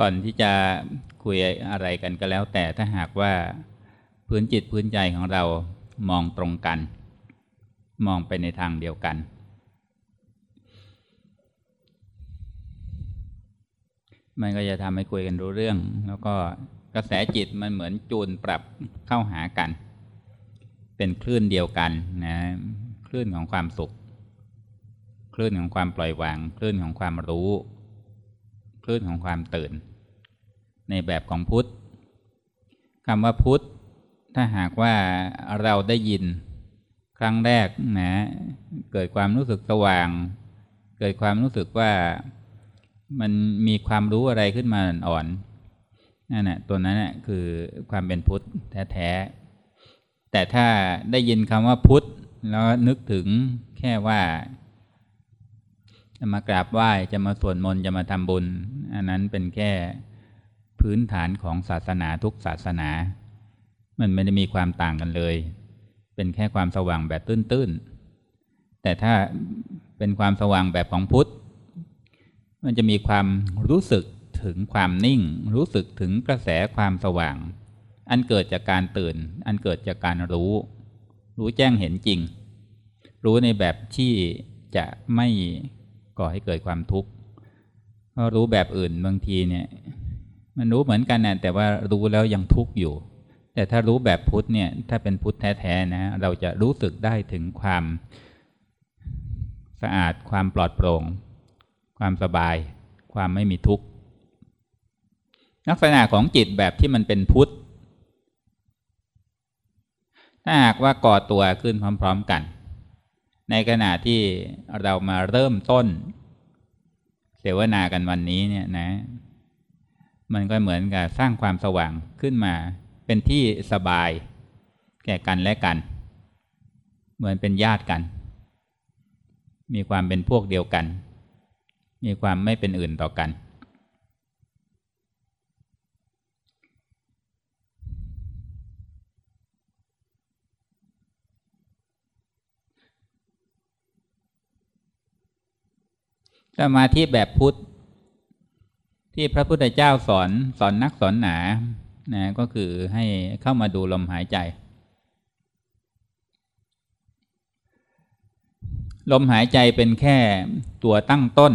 ก่อนที่จะคุยอะไรกันก็แล้ว แต่ถ้าหากว่าพื้นจิตพื้นใจของเรามองตรงกัน มองไปในทางเดียวกัน มันก็จะทำให้คุยกันรู้เรื่อง แล้วก็กระแสจิตมันเหมือนจูนปรับเข้าหากัน เป็นคลื่นเดียวกันนะคลื่นของความสุข คลื่นของความปล่อยวาง คลื่นของความรู้ คลื่นของความตื่น ในแบบของพุทธคำว่าพุทธ ถ้าหากว่าเราได้ยินครั้งแรกนะเกิดความรู้สึกสว่าง เกิดความรู้สึกว่ามันมีความรู้อะไรขึ้นมาอ่อนนั่นแหะตัวนั้นน่คือความเป็นพุทธแท้ๆแต่ถ้าได้ยินคำว่าพุทธแล้วนึกถึงแค่ว่า จะมากราบไหว้จะมาสวดมนต์จะมาทำบุญ อันนั้นเป็นแค่ พื้นฐานของศาสนาทุกศาสนา มันไม่ได้มีความต่างกันเลย เป็นแค่ความสว่างแบบตื้นๆ แต่ถ้าเป็นความสว่างแบบของพุทธ มันจะมีความรู้สึกถึงความนิ่ง รู้สึกถึงกระแสความสว่าง อันเกิดจากการตื่น อันเกิดจากการรู้ รู้แจ้งเห็นจริง รู้ในแบบที่จะไม่ก่อให้เกิดความทุกข์เพราะรู้แบบอื่นบางทีเนี่ย มันรู้เหมือนกันนะแต่ว่ารู้แล้วยังทุกข์อยู่ แต่ถ้ารู้แบบพุทธเนี่ย ถ้าเป็นพุทธแท้ๆนะ เราจะรู้สึกได้ถึงความสะอาดความปลอดโปร่ง ความสบาย ความไม่มีทุกข์ลักษณะของจิตแบบที่มันเป็นพุทธถ้าหากว่าก่อตัวขึ้นพร้อม ๆกัน ในขณะที่เรามาเริ่มต้น เสวนากันวันนี้เนี่ยนะ มันก็เหมือนกับสร้างความสว่างขึ้นมา เป็นที่สบาย แก่กันและกัน เหมือนเป็นญาติกัน มีความเป็นพวกเดียวกัน มีความไม่เป็นอื่นต่อกัน สมาธิแบบพุทธ ที่พระพุทธเจ้าสอนสอนนักสอนหนานะก็คือให้เข้ามาดูลมหายใจ ลมหายใจเป็นแค่ตัวตั้งต้น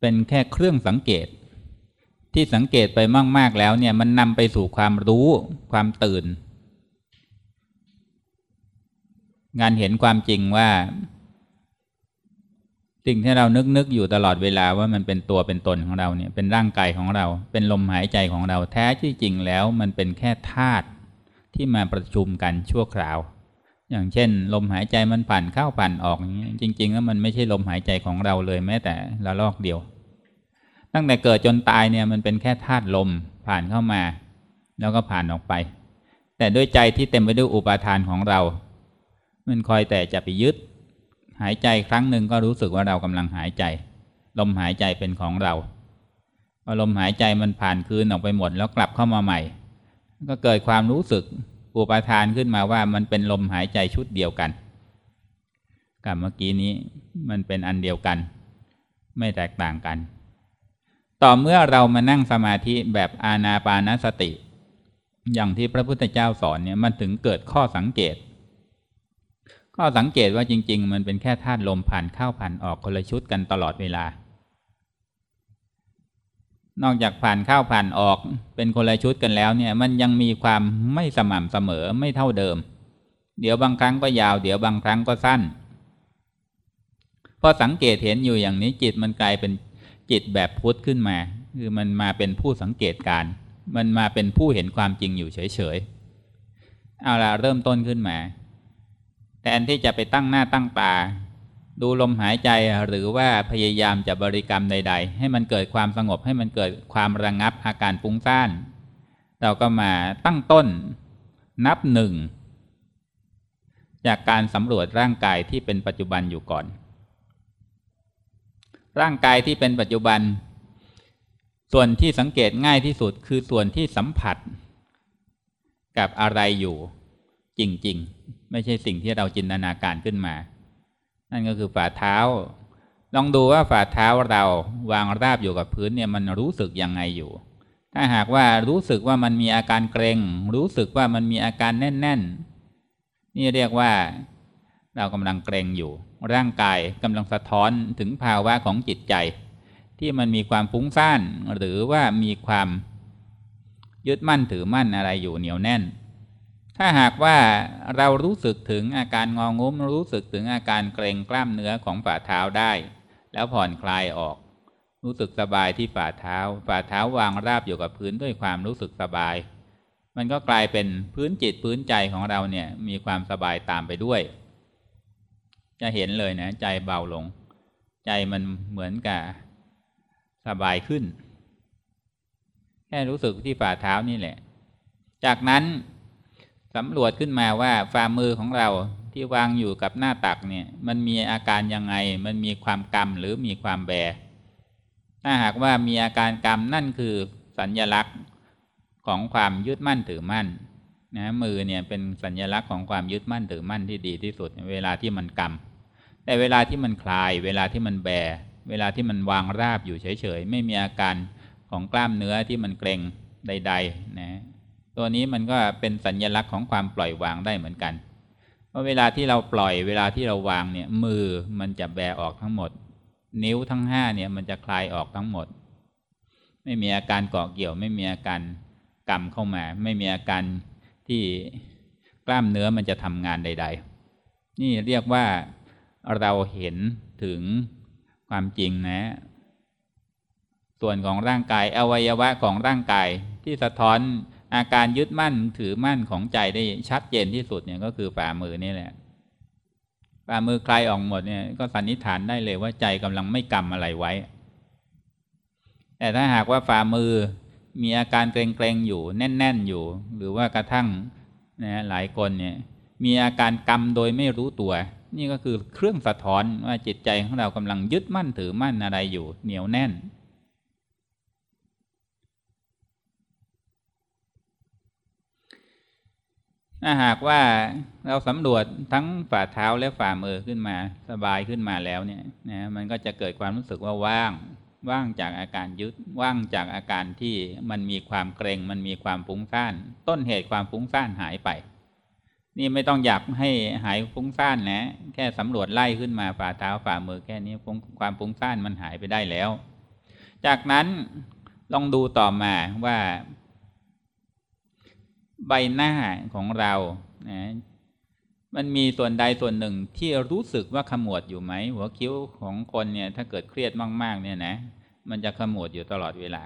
เป็นแค่เครื่องสังเกต ที่สังเกตไปมาก ๆ แล้วเนี่ยมันนำไปสู่ความรู้ความตื่น งานเห็นความจริงว่า สิ่งที่เรานึกนึกอยู่ตลอดเวลาว่ามันเป็นตัวเป็นตนของเราเนี่ยเป็นร่างกายของเรา เป็นลมหายใจของเราแท้ที่จริงแล้วมันเป็นแค่ธาตุที่มาประชุมกันชั่วคราว อย่างเช่น ลมหายใจมันผ่านเข้าผ่านออกอย่างนี้จริง ๆ แล้วมันไม่ใช่ลมหายใจของเราเลยแม้แต่ละลอกเดียว ตั้งแต่เกิดจนตายเนี่ยมันเป็นแค่ธาตุลมผ่านเข้ามา แล้วก็ผ่านออกไป แต่ด้วยใจที่เต็มไปด้วยอุปาทานของเรา มันคอยแต่จะไปยึด หายใจครั้งหนึ่งก็รู้สึกว่าเรากำลังหายใจ ลมหายใจเป็นของเราพอลมหายใจมันผ่านคืนออกไปหมดแล้วกลับเข้ามาใหม่ ก็เกิดความรู้สึกอุปทานขึ้นมาว่ามันเป็นลมหายใจชุดเดียวกัน กับเมื่อกี้นี้มันเป็นอันเดียวกัน ไม่แตกต่างกัน ต่อเมื่อเรามานั่งสมาธิแบบอานาปานสติ อย่างที่พระพุทธเจ้าสอนเนี่ยมันถึงเกิดข้อสังเกต ก็สังเกตว่าจริง ๆ มันเป็นแค่ธาตุลมผ่านเข้าผ่านออกคนละชุดกันตลอดเวลา นอกจากผ่านเข้าผ่านออกเป็นคนละชุดกันแล้วเนี่ย มันยังมีความไม่สม่ำเสมอไม่เท่าเดิม เดี๋ยวบางครั้งก็ยาว เดี๋ยวบางครั้งก็สั้นพอสังเกตเห็นอยู่อย่างนี้จิตมันกลายเป็นจิตแบบพุทธขึ้นมา คือมันมาเป็นผู้สังเกตการ มันมาเป็นผู้เห็นความจริงอยู่เฉยๆเอาละเริ่มต้นขึ้นมา แทนที่จะไปตั้งหน้าตั้งตา ดูลมหายใจหรือว่าพยายามจะบริกรรมใด ๆ ให้มันเกิดความสงบให้มันเกิดความระงงับอาการฟุ้งซ่าน เราก็มาตั้งต้น นับหนึ่งจากการสำรวจร่างกายที่เป็นปัจจุบันอยู่ก่อน ร่างกายที่เป็นปัจจุบัน ส่วนที่สังเกตง่ายที่สุดคือส่วนที่สัมผัส กับอะไรอยู่จริง ๆ ไม่ใช่สิ่งที่เราจินตนาการขึ้นมา นั่นก็คือฝ่าเท้า ลองดูว่าฝ่าเท้าเราวางราบอยู่กับพื้นเนี่ยมันรู้สึกยังไงอยู่ ถ้าหากว่ารู้สึกว่ามันมีอาการเกรงรู้สึกว่ามันมีอาการแน่น ๆ นี่เรียกว่า เรากำลังเกรงอยู่ ร่างกายกำลังสะท้อนถึงภาวะของจิตใจ ที่มันมีความฟุ้งซ่านหรือว่ามีความยึดมั่นถือมั่นอะไรอยู่เหนียวแน่น ถ้าหากว่าเรารู้สึกถึงอาการงองุ้มรู้สึกถึงอาการเกรงกล้ามเนื้อของฝ่าเท้าได้ แล้วผ่อนคลายออก รู้สึกสบายที่ฝ่าเท้า ฝ่าเท้าวางราบอยู่กับพื้นด้วยความรู้สึกสบาย มันก็กลายเป็นพื้นจิตพื้นใจของเราเนี่ยมีความสบายตามไปด้วย จะเห็นเลยนะ ใจเบาลง ใจมันเหมือนกับสบายขึ้น แค่รู้สึกที่ฝ่าเท้านี่แหละ จากนั้น สำรวจขึ้นมาว่าฝ่ามือของเราที่วางอยู่กับหน้าตักเนี่ยมันมีอาการยังไง มันมีความกำหรือมีความแบถ้าหากว่ามีอาการกำนั่นคือสัญญลักษณ์ของความยึดมั่นถือมั่นนะมือเนี่ยเป็นสัญญลักษณ์ของความยึดมั่นถือมั่นที่ดีที่สุดเวลาที่มันกำแต่เวลาที่มันคลาย เวลาที่มันแบ เวลาที่มันวางราบอยู่เฉยๆ ไม่มีอาการของกล้ามเนื้อที่มันเกร็งใดๆนะ ตัวนี้มันก็เป็นสัญญลักษณ์ของความปล่อยวางได้เหมือนกันเพราเวลาที่เราปล่อยเวลาที่เราวางเนี่ย มือมันจะแบออกทั้งหมด นิ้วทั้งห้าเนี่ยมันจะคลายออกทั้งหมด ไม่มีอาการเกาะเกี่ยว ไม่มีอาการกำเข้ามา ไม่มีอาการที่กล้ามเนื้อมันจะทำงานใด ๆ นี่เรียกว่าเราเห็นถึงความจริงนะ ส่วนของร่างกายอวัยวะของร่างกายที่สะท้อน อาการยึดมั่นถือมั่นของใจได้ชัดเจนที่สุดเนี่ยก็คือฝ่ามือนี่แหละฝ่ามือคลายออกหมดเนี่ยก็สันนิษฐานได้เลยว่าใจกำลังไม่กำอะไรไว้ แต่ถ้าหากว่าฝ่ามือมีอาการเกรงๆอยู่แน่น ๆอยู่ หรือว่ากระทั่งนะหลายคนเนี่ยมีอาการกำโดยไม่รู้ตัว นี่ก็คือเครื่องสะท้อนว่าจิตใจของเรากำลังยึดมั่นถือมั่นอะไรอยู่ เหนียวแน่น ถ้าหากว่าเราสำรวจทั้งฝ่าเท้าและฝ่ามือขึ้นมา สบายขึ้นมาแล้วเนี่ยนะมันก็จะเกิดความรู้สึกว่าว่าง ว่างจากอาการยึดว่างจากอาการที่มันมีความเกรงมันมีความฟุ้งซ่าน ต้นเหตุความฟุ้งซ่านหายไป นี่ไม่ต้องอยากให้หายฟุ้งซ่านนะ แค่สำรวจไล่ขึ้นมาฝ่าเท้าฝ่ามือแค่นี้ความฟุ้งซ่านมันหายไปได้แล้ว จากนั้นลองดูต่อมาว่า ใบหน้าของเรานะมันมีส่วนใดส่วนหนึ่งที่รู้สึกว่าขมวดอยู่ไหมหัวคิ้วของคนเนี่ยถ้าเกิดเครียดมาก ๆ เนี่ยนะ มันจะขมวดอยู่ตลอดเวลา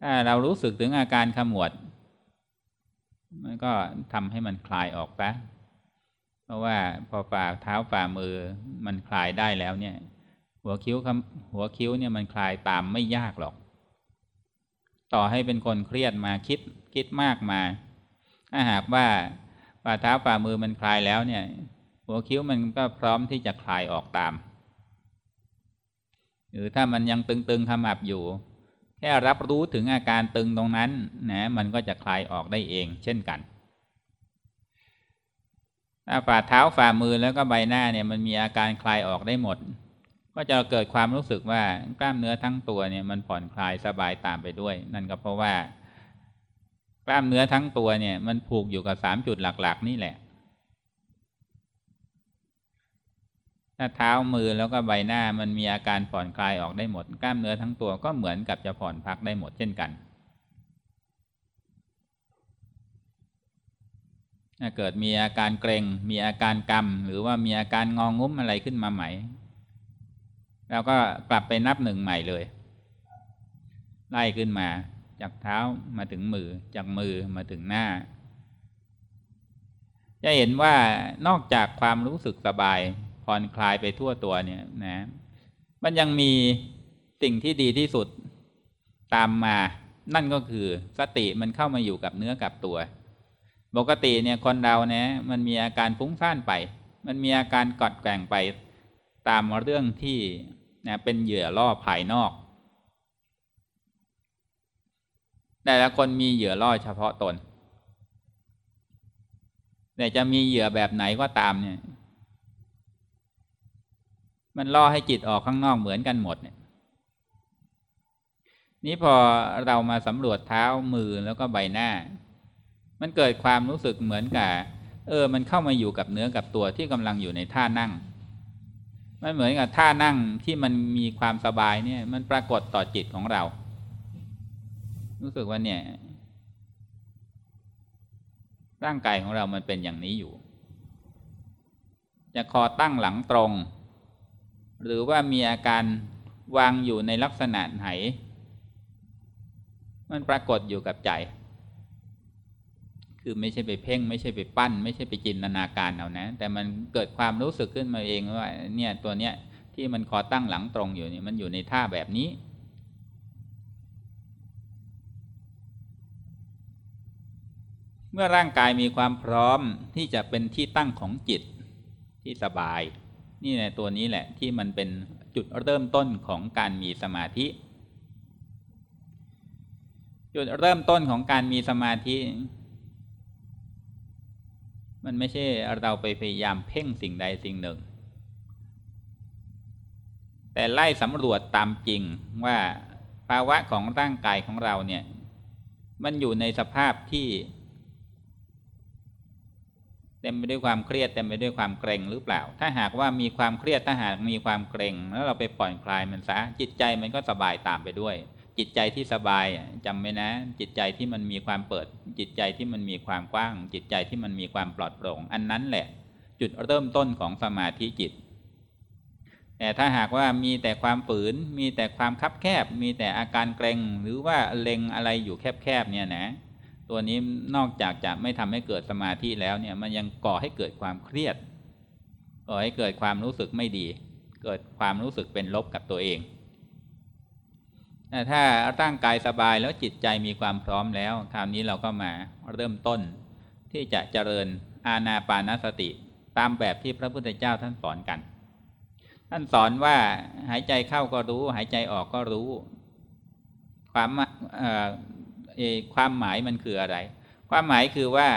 ถ้าเรารู้สึกถึงอาการขมวด มันก็ทำให้มันคลายออกปะเพราะว่าพอฝ่าเท้าฝ่ามือมันคลายได้แล้วเนี่ย หัวคิ้วหัวคิ้วเนี่ยมันคลายตามไม่ยากหรอก ต่อให้เป็นคนเครียดมาคิดคิดมากมา ถ้าหากว่าฝ่าเท้าฝ่ามือมันคลายแล้วเนี่ย หัวคิ้วมันก็พร้อมที่จะคลายออกตาม หรือถ้ามันยังตึงๆขมับอยู่ แค่รับรู้ถึงอาการตึงตรงนั้นนะมันก็จะคลายออกได้เอง เช่นกันถ้าฝ่าเท้าฝ่ามือแล้วก็ใบหน้าเนี่ยมันมีอาการคลายออกได้หมด ก็จะเกิดความรู้สึกว่ากล้ามเนื้อทั้งตัวเนี่ยมันผ่อนคลายสบายตามไปด้วย นั่นก็เพราะว่า กล้ามเนื้อทั้งตัวเนี่ย มันผูกอยู่กับสามจุดหลัก ๆ นี่แหละถ้าเท้ามือแล้วก็ใบหน้ามันมีอาการผ่อนคลายออกได้หมด กล้ามเนื้อทั้งตัวก็เหมือนกับจะผ่อนพักได้หมดเช่นกันถ้าเกิดมีอาการเกรง มีอาการกำหรือว่ามีอาการงองงุ้มอะไรขึ้นมาใหม่เราก็กลับไปนับหนึ่งใหม่เลย ไล่ขึ้นมา จากเท้ามาถึงมือ จากมือมาถึงหน้า จะเห็นว่านอกจากความรู้สึกสบายผ่อนคลายไปทั่วตัวเนี่ยนะ มันยังมีสิ่งที่ดีที่สุดตามมา นั่นก็คือสติมันเข้ามาอยู่กับเนื้อกับตัว ปกติเนี่ยคนเราเนี่ยมันมีอาการฟุ้งซ่านไป มันมีอาการกอดแกงไปตามเรื่องที่นะเป็นเหยื่อล่อภายนอก แต่ละคนมีเหยื่อล่อเฉพาะตน แต่จะมีเหยื่อแบบไหนก็ตามเนี่ย มันล่อให้จิตออกข้างนอกเหมือนกันหมดเนี่ย นี่พอเรามาสำรวจเท้ามือแล้วก็ใบหน้า มันเกิดความรู้สึกเหมือนกับเออ มันเข้ามาอยู่กับเนื้อกับตัวที่กำลังอยู่ในท่านั่ง มันเหมือนกับท่านั่งที่มันมีความสบายเนี่ย มันปรากฏต่อจิตของเรา รู้สึกว่าเนี่ย ร่างกายของเรามันเป็นอย่างนี้อยู่ จะคอตั้งหลังตรง หรือว่ามีอาการวางอยู่ในลักษณะไหน มันปรากฏอยู่กับใจ คือไม่ใช่ไปเพ่ง ไม่ใช่ไปปั้น ไม่ใช่ไปจินตนาการเอานะ แต่มันเกิดความรู้สึกขึ้นมาเองว่า เนี่ยตัวเนี้ยที่มันคอตั้งหลังตรงอยู่นี่มันอยู่ในท่าแบบนี้ เมื่อร่างกายมีความพร้อมที่จะเป็นที่ตั้งของจิตที่สบาย นี่ในตัวนี้แหละที่มันเป็นจุดเริ่มต้นของการมีสมาธิ จุดเริ่มต้นของการมีสมาธิ มันไม่ใช่เราไปพยายามเพ่งสิ่งใดสิ่งหนึ่ง แต่ไล่สำรวจตามจริงว่าภาวะของร่างกายของเราเนี่ย มันอยู่ในสภาพที่ เต็มไปด้วยความเครียดเต็มไปด้วยความเกรงหรือเปล่า ถ้าหากว่ามีความเครียดถ้าหากมีความเกรงแล้วเราไปปล่อยคลายมันซะจิตใจมันก็สบายตามไปด้วย จิตใจที่สบายจำไว้นะ จิตใจที่มันมีความเปิด จิตใจที่มันมีความกว้าง จิตใจที่มันมีความปลอดโปร่ง อันนั้นแหละ จุดเริ่มต้นของสมาธิจิต แต่ถ้าหากว่ามีแต่ความฝืน มีแต่ความคับแคบ มีแต่อาการเกรงหรือว่าเล็งอะไรอยู่แคบๆเนี่ยนะ ตัวนี้นอกจากจะไม่ทำให้เกิดสมาธิแล้วเนี่ยมันยังก่อให้เกิดความเครียด ก่อให้เกิดความรู้สึกไม่ดี เกิดความรู้สึกเป็นลบกับตัวเองถ้าร่างกายสบายแล้วจิตใจมีความพร้อมแล้วคราวนี้เราก็มาเริ่มต้น ที่จะเจริญอาณาปานสติ ตามแบบที่พระพุทธเจ้าท่านสอนกัน ท่านสอนว่าหายใจเข้าก็รู้ หายใจออกก็รู้ ความ ความหมายมันคืออะไร ความหมายคือว่า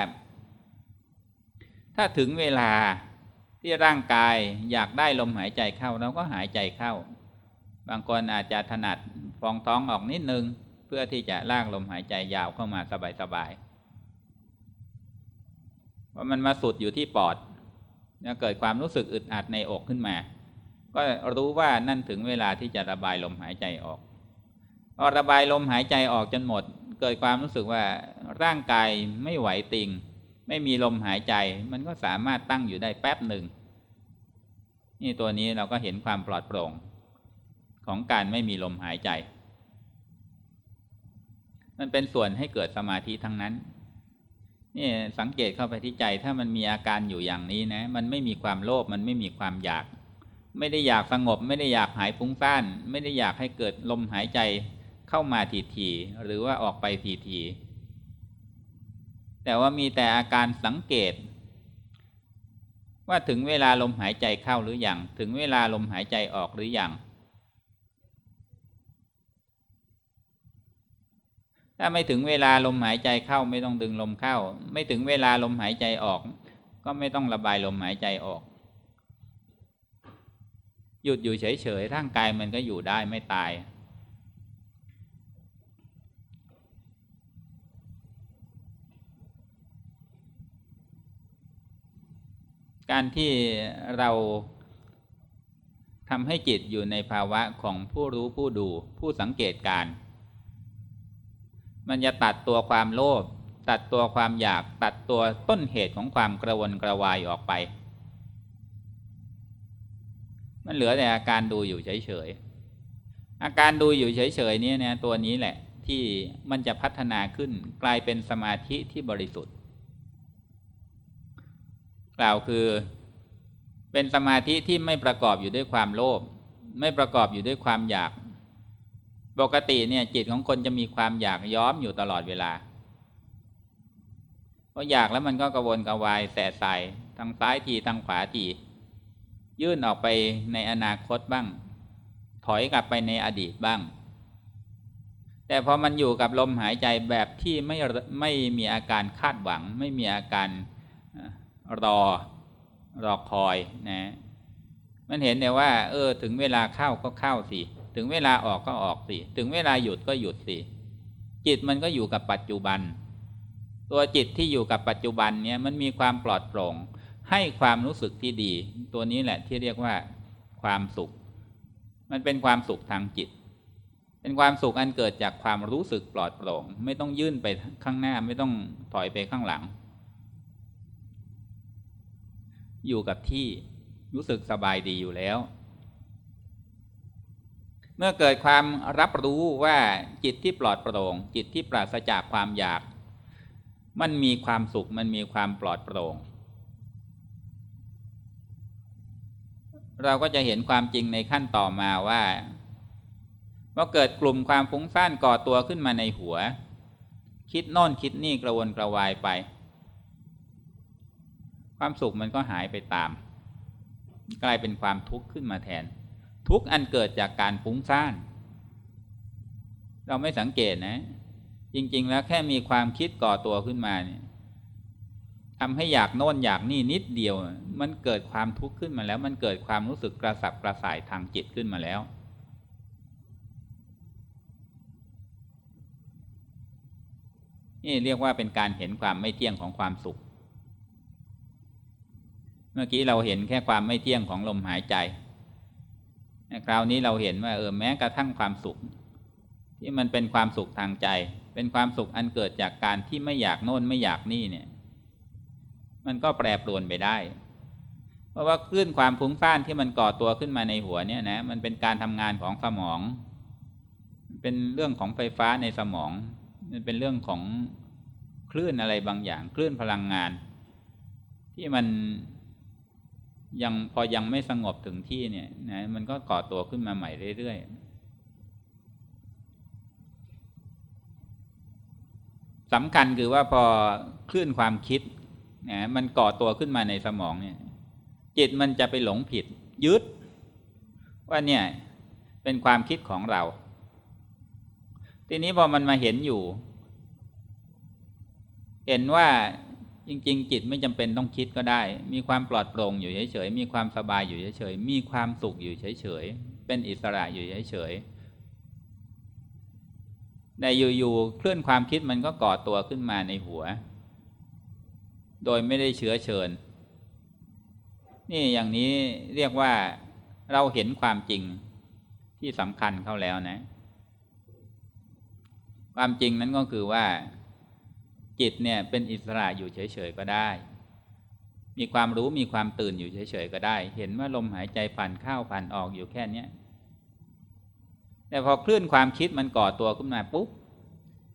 ถ้าถึงเวลาที่ร่างกายอยากได้ลมหายใจเข้าเราก็หายใจเข้า บางคนอาจจะถนัดฟองท้องออกนิดนึง เพื่อที่จะลากลมหายใจยาวเข้ามาสบายๆว่ามันมาสุดอยู่ที่ปอดเกิดความรู้สึกอึดอัดในอกขึ้นมา ก็รู้ว่านั่นถึงเวลาที่จะระบายลมหายใจออกพอระบายลมหายใจออกจนหมด เกิดความรู้สึกว่าร่างกายไม่ไหวติง ไม่มีลมหายใจ มันก็สามารถตั้งอยู่ได้แป๊บหนึ่ง นี่ตัวนี้เราก็เห็นความปลอดโปร่งของการไม่มีลมหายใจ มันเป็นส่วนให้เกิดสมาธิทั้งนั้น นี่สังเกตเข้าไปที่ใจ ถ้ามันมีอาการอยู่อย่างนี้นะ มันไม่มีความโลภ มันไม่มีความอยาก ไม่ได้อยากสงบ ไม่ได้อยากหายฟุ้งซ่าน ไม่ได้อยากให้เกิดลมหายใจ เข้ามาทีทีหรือว่าออกไปทีทีแต่ว่ามีแต่อาการสังเกต ว่าถึงเวลาลมหายใจเข้าหรืออยังถึงเวลาลมหายใจออกหรืออยังถ้าไม่ถึงเวลาลมหายใจเข้าไม่ต้องดึงลมเข้า ไม่ถึงเวลาลมหายใจออก ก็ไม่ต้องระบายลมหายใจออก หยุดอยู่เฉยๆร่างกายมันก็อยู่ได้ไม่ตาย การที่เราทำให้จิตอยู่ในภาวะของผู้รู้ผู้ดูผู้สังเกตการ มันจะตัดตัวความโลภตัดตัวความอยากตัดตัวต้นเหตุของความกระวนกระวายออกไป มันเหลือแต่อาการดูอยู่เฉยๆ อาการดูอยู่เฉยๆนี้เนี่ยตัวนี้แหละที่มันจะพัฒนาขึ้นกลายเป็นสมาธิที่บริสุทธิ์ กล่าวคือ เป็นสมาธิที่ไม่ประกอบอยู่ด้วยความโลภไม่ประกอบอยู่ด้วยความอยาก ปกติเนี่ยจิตของคนจะมีความอยากย้อมอยู่ตลอดเวลาพออยากแล้วมันก็กระวนกระวายแสบใสทางซ้ายทีทางขวาที ยื่นออกไปในอนาคตบ้าง ถอยกลับไปในอดีตบ้าง แต่พอมันอยู่กับลมหายใจแบบที่ไม่ไม่มีอาการคาดหวัง ไม่มีอาการ รอรอคอยนะ มันเห็นแต่ว่า เออ ถึงเวลาเข้าก็เข้าสิถึงเวลาออกก็ออกสิถึงเวลาหยุดก็หยุดสิจิตมันก็อยู่กับปัจจุบัน ตัวจิตที่อยู่กับปัจจุบันเนี้ยมันมีความปลอดโปร่ง ให้ความรู้สึกที่ดี ตัวนี้แหละที่เรียกว่า ความสุข มันเป็นความสุขทางจิต เป็นความสุขอันเกิดจากความรู้สึกปลอดโปร่ง ไม่ต้องยื่นไปข้างหน้าไม่ต้องถอยไปข้างหลัง อยู่กับที่รู้สึกสบายดีอยู่แล้ว เมื่อเกิดความรับรู้ว่าจิตที่ปลอดโปร่ง จิตที่ปราศจากความอยาก มันมีความสุขมันมีความปลอดโปร่ง เราก็จะเห็นความจริงในขั้นต่อมาว่าว่าเกิดกลุ่มความฟุ้งซ่านก่อตัวขึ้นมาในหัว คิดโน่นคิดนี่กระวนกระวายไป ความสุขมันก็หายไปตาม กลายเป็นความทุกข์ขึ้นมาแทน ทุกข์อันเกิดจากการฟุ้งซ่านเราไม่สังเกตนะ จริง ๆ แล้วแค่มีความคิดก่อตัวขึ้นมาเนี่ยทำให้อยากโน่นอยากนี่นิดเดียว มันเกิดความทุกข์ขึ้นมาแล้ว มันเกิดความรู้สึกกระสับกระส่ายทางจิตขึ้นมาแล้วนี่เรียกว่าเป็นการเห็นความไม่เที่ยงของความสุข เมื่อกี้เราเห็นแค่ความไม่เที่ยงของลมหายใจคราวนี้เราเห็นว่าเออแม้กระทั่งความสุข ที่มันเป็นความสุขทางใจ เป็นความสุขอันเกิดจากการที่ไม่อยากโน่นไม่อยากนี่เนี่ย มันก็แปรปรวนไปได้ เพราะว่าคลื่นความฟุ้งซ่านที่มันก่อตัวขึ้นมาในหัวเนี่ยนะมันเป็นการทำงานของสมอง เป็นเรื่องของไฟฟ้าในสมอง มันเป็นเรื่องของคลื่นอะไรบางอย่าง คลื่นพลังงาน ที่มัน ยังพอยังไม่สงบถึงที่เนี่ยนะมันก็ก่อตัวขึ้นมาใหม่เรื่อยๆสำคัญคือว่าพอคลื่นความคิดนะมันก่อตัวขึ้นมาในสมองเนี่ยจิตมันจะไปหลงผิด ยึด ว่าเนี่ยเป็นความคิดของเรา ทีนี้พอมันมาเห็นอยู่ เห็นว่า จริงๆ จิตไม่จำเป็นต้องคิดก็ได้ มีความปลอดโปร่งอยู่เฉยๆ มีความสบายอยู่เฉยๆ มีความสุขอยู่เฉยๆ เป็นอิสระอยู่เฉยๆ แต่อยู่ๆ เคลื่อนความคิดมันก็ก่อตัวขึ้นมาในหัว โดยไม่ได้เชื้อเชิญ นี่อย่างนี้เรียกว่าเราเห็นความจริงที่สำคัญเข้าแล้วนะ ความจริงนั้นก็คือว่า จิตเนี่ยเป็นอิสระอยู่เฉยๆก็ได้ มีความรู้มีความตื่นอยู่เฉยๆก็ได้ เห็นว่าลมหายใจผ่านเข้าผ่านออกอยู่แค่นี้แต่พอคลื่นความคิดมันก่อตัวขึ้นมาปุ๊บ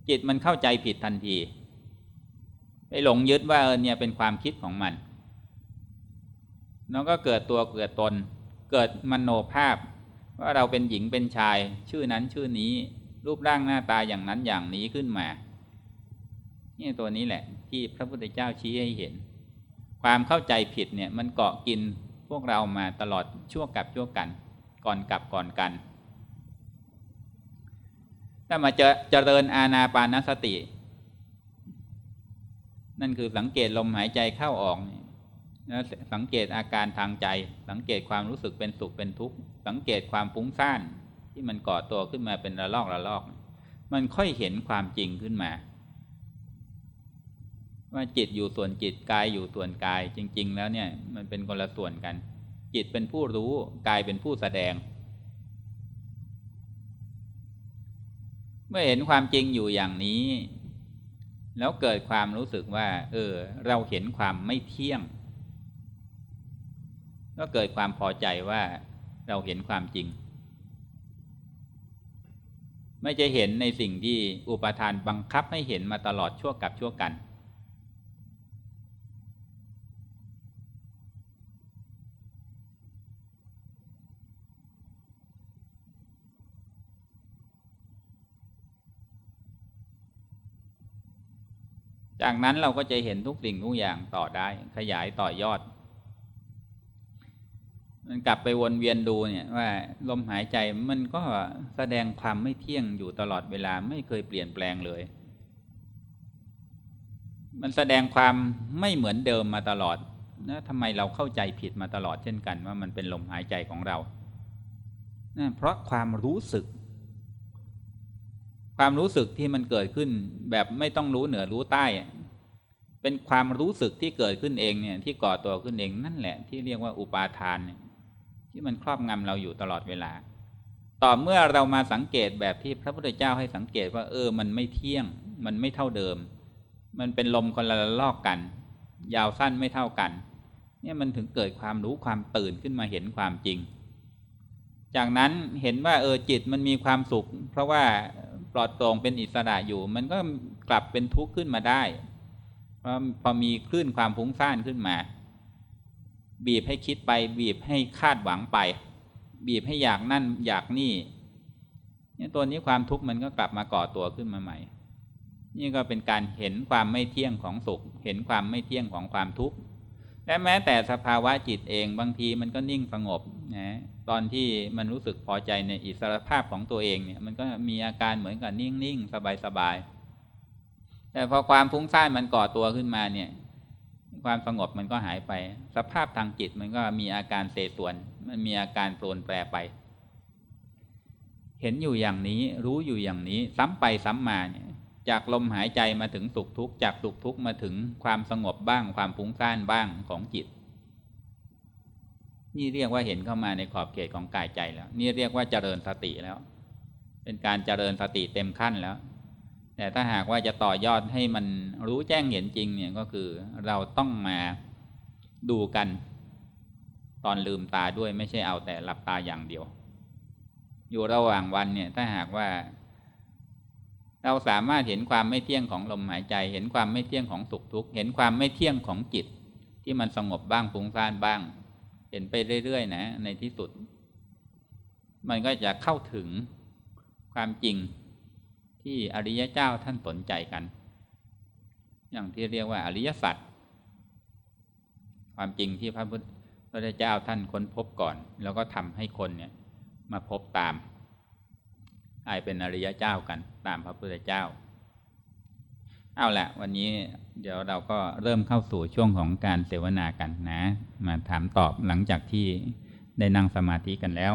จิตมันเข้าใจผิดทันที ไปหลงยึดว่าเออเนี่ยเป็นความคิดของมันแล้วก็เกิดตัวเกิดตน เกิดมโนภาพ ว่าเราเป็นหญิงเป็นชาย ชื่อนั้นชื่อนี้ รูปร่างหน้าตาอย่างนั้นอย่างนี้ขึ้นมา นี่ตัวนี้แหละ ที่พระพุทธเจ้าชี้ให้เห็น ความเข้าใจผิดเนี่ยมันเกาะกินพวกเรามาตลอดชั่วกับชั่วกัน ก่อนกับก่อนกันถ้ามาเจเจริญอาณาปานสติ นั่นคือสังเกตลมหายใจเข้าออกแล้วสังเกตอาการทางใจ สังเกตความรู้สึกเป็นสุขเป็นทุกข์ สังเกตความฟุ้งซ่านที่มันก่อตัวขึ้นมาเป็นระลอกระลอก มันค่อยเห็นความจริงขึ้นมา ว่าจิตอยู่ส่วนจิตกายอยู่ส่วนกายจริง ๆ แล้วเนี่ย มันเป็นคนละส่วนกัน จิตเป็นผู้รู้กายเป็นผู้แสดง เมื่อเห็นความจริงอยู่อย่างนี้ แล้วเกิดความรู้สึกว่า เออ เราเห็นความไม่เที่ยง ก็เกิดความพอใจว่าเราเห็นความจริง ไม่จะเห็นในสิ่งที่อุปทานบังคับให้เห็นมาตลอดชั่วกับชั่วกัน จากนั้นเราก็จะเห็นทุกสิ่งทุกอย่างต่อได้ ขยายต่อยอด มันกลับไปวนเวียนดูเนี่ยว่าลมหายใจมันก็แสดงความไม่เที่ยงอยู่ตลอดเวลาไม่เคยเปลี่ยนแปลงเลย มันแสดงความไม่เหมือนเดิมมาตลอดนะทำไมเราเข้าใจผิดมาตลอดเช่นกันว่ามันเป็นลมหายใจของเรานะเพราะความรู้สึก ความรู้สึกที่มันเกิดขึ้น แบบไม่ต้องรู้เหนือรู้ใต้ เป็นความรู้สึกที่เกิดขึ้นเองเนี่ยที่ก่อตัวขึ้นเองนั่นแหละที่เรียกว่าอุปาทานที่มันครอบงำเราอยู่ตลอดเวลา ต่อเมื่อเรามาสังเกตแบบที่พระพุทธเจ้าให้สังเกตว่า เออ มันไม่เที่ยง มันไม่เท่าเดิม มันเป็นลมคนละลอกกัน ยาวสั้นไม่เท่ากัน เนี่ยมันถึงเกิดความรู้ความตื่นขึ้นมาเห็นความจริง จากนั้นเห็นว่าเออจิตมันมีความสุข เพราะว่า ปลอดโปร่งเป็นอิสระอยู่ มันก็กลับเป็นทุกข์ขึ้นมาได้พอพอมีคลื่นความฟุ้งซ่านขึ้นมา บีบให้คิดไป บีบให้คาดหวังไป บีบให้อยากนั่นอยากนี่เนี่ยตัวนี้ความทุกข์มันก็กลับมาก่อตัวขึ้นมาใหม่ นี่ก็เป็นการเห็นความไม่เที่ยงของสุข เห็นความไม่เที่ยงของความทุกข์ และแม้แต่สภาวะจิตเองบางทีมันก็นิ่งสงบนะตอนที่มันรู้สึกพอใจในอิสรภาพของตัวเองเนี่ยมันก็มีอาการเหมือนกับนิ่งๆสบายๆแต่พอความฟุ้งซ่านมันก่อตัวขึ้นมาเนี่ย ความสงบมันก็หายไป สภาพทางจิตมันก็มีอาการเสส่วน มันมีอาการโปรนแปรไป เห็นอยู่อย่างนี้รู้อยู่อย่างนี้ ซ้ำไปซ้ำมาเนี่ย จากลมหายใจมาถึงสุขทุกข์จากสุขทุกข์มาถึงความสงบบ้าง ความฟุ้งซ่านบ้างของจิต นี่เรียกว่าเห็นเข้ามาในขอบเขตของกายใจแล้ว นี่เรียกว่าเจริญสติแล้ว เป็นการเจริญสติเต็มขั้นแล้ว แต่ถ้าหากว่าจะต่อยอดให้มันรู้แจ้งเห็นจริงเนี่ยก็คือเราต้องมาดูกัน ตอนลืมตาด้วยไม่ใช่เอาแต่หลับตาอย่างเดียว อยู่ระหว่างวันเนี่ยถ้าหากว่า เราสามารถเห็นความไม่เที่ยงของลมหายใจ เห็นความไม่เที่ยงของสุขทุกข์ เห็นความไม่เที่ยงของจิต ที่มันสงบบ้างฟุ้งซ่านบ้าง เห็นไปเรื่อยๆนะ ในที่สุด มันก็จะเข้าถึงความจริงที่อริยเจ้าท่านสนใจกัน อย่างที่เรียกว่าอริยสัจความจริงที่พระพุทธเจ้าท่านค้นพบก่อน แล้วก็ทำให้คนเนี่ยมาพบตามายเป็นอริยเจ้ากันตามพระพุทธเจ้า เอาละวันนี้เดี๋ยวเราก็เริ่มเข้าสู่ช่วงของการเสวนากันนะ มาถามตอบหลังจากที่ได้นั่งสมาธิกันแล้ว